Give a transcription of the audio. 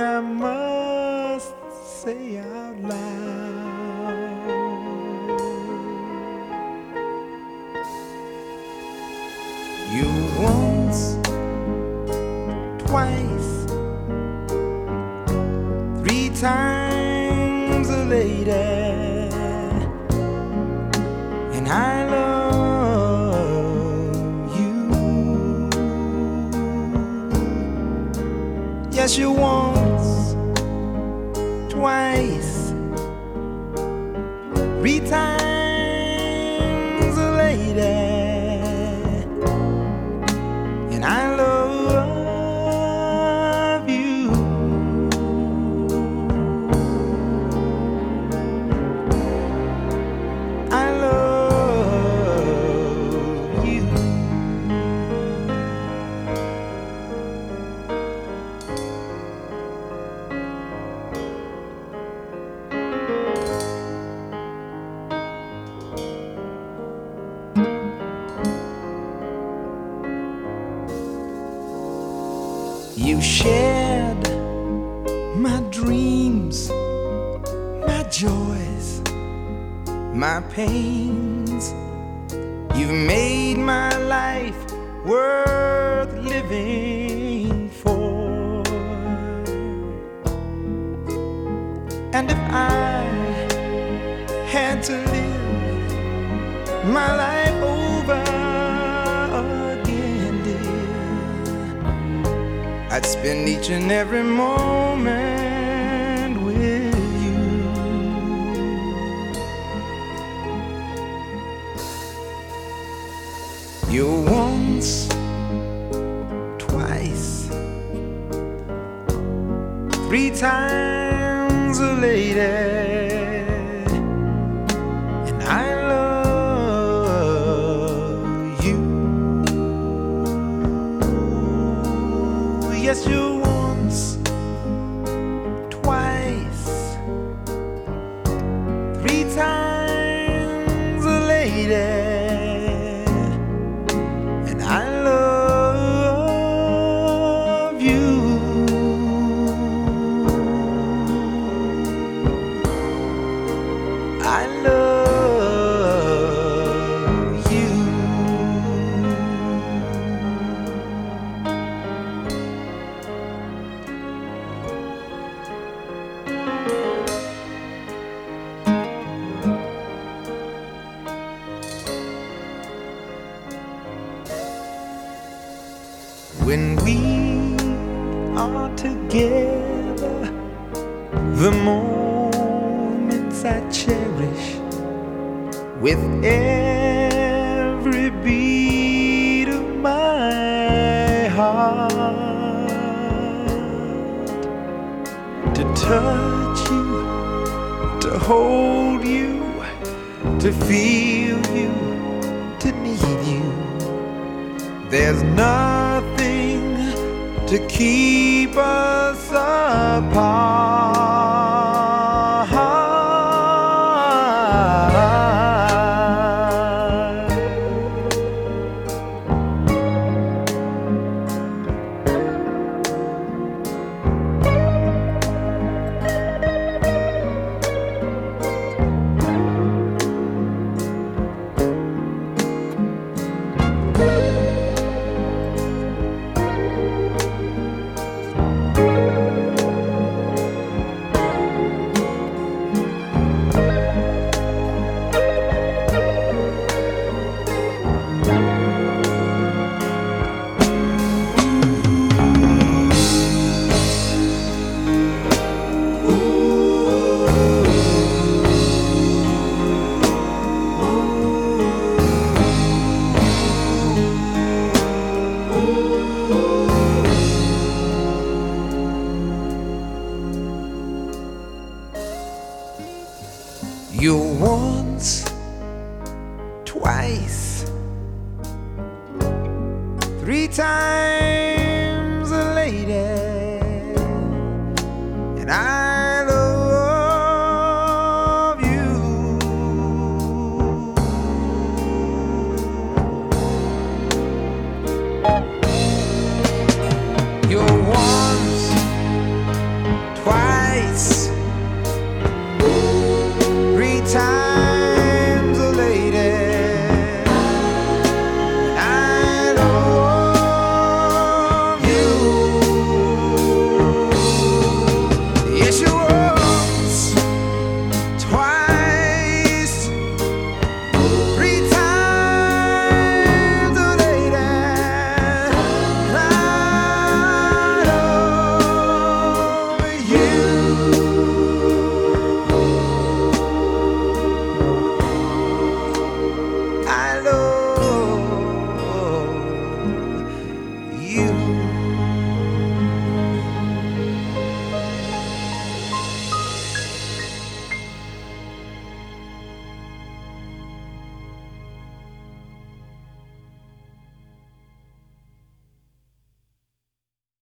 I must say out loud. You once, twice, three times a lady, and I love you. Yes, you once, three times You shared my dreams, my joys, my pains. You've made my life worth living for. And if I had to live my life I'd spend each and every moment with you. You're once, twice, three times a lady, You once, When we are together, the moments I cherish with every beat of my heart. To touch you, to hold you, to feel you, to need you. There's nothing to keep us apart. You once, twice, three times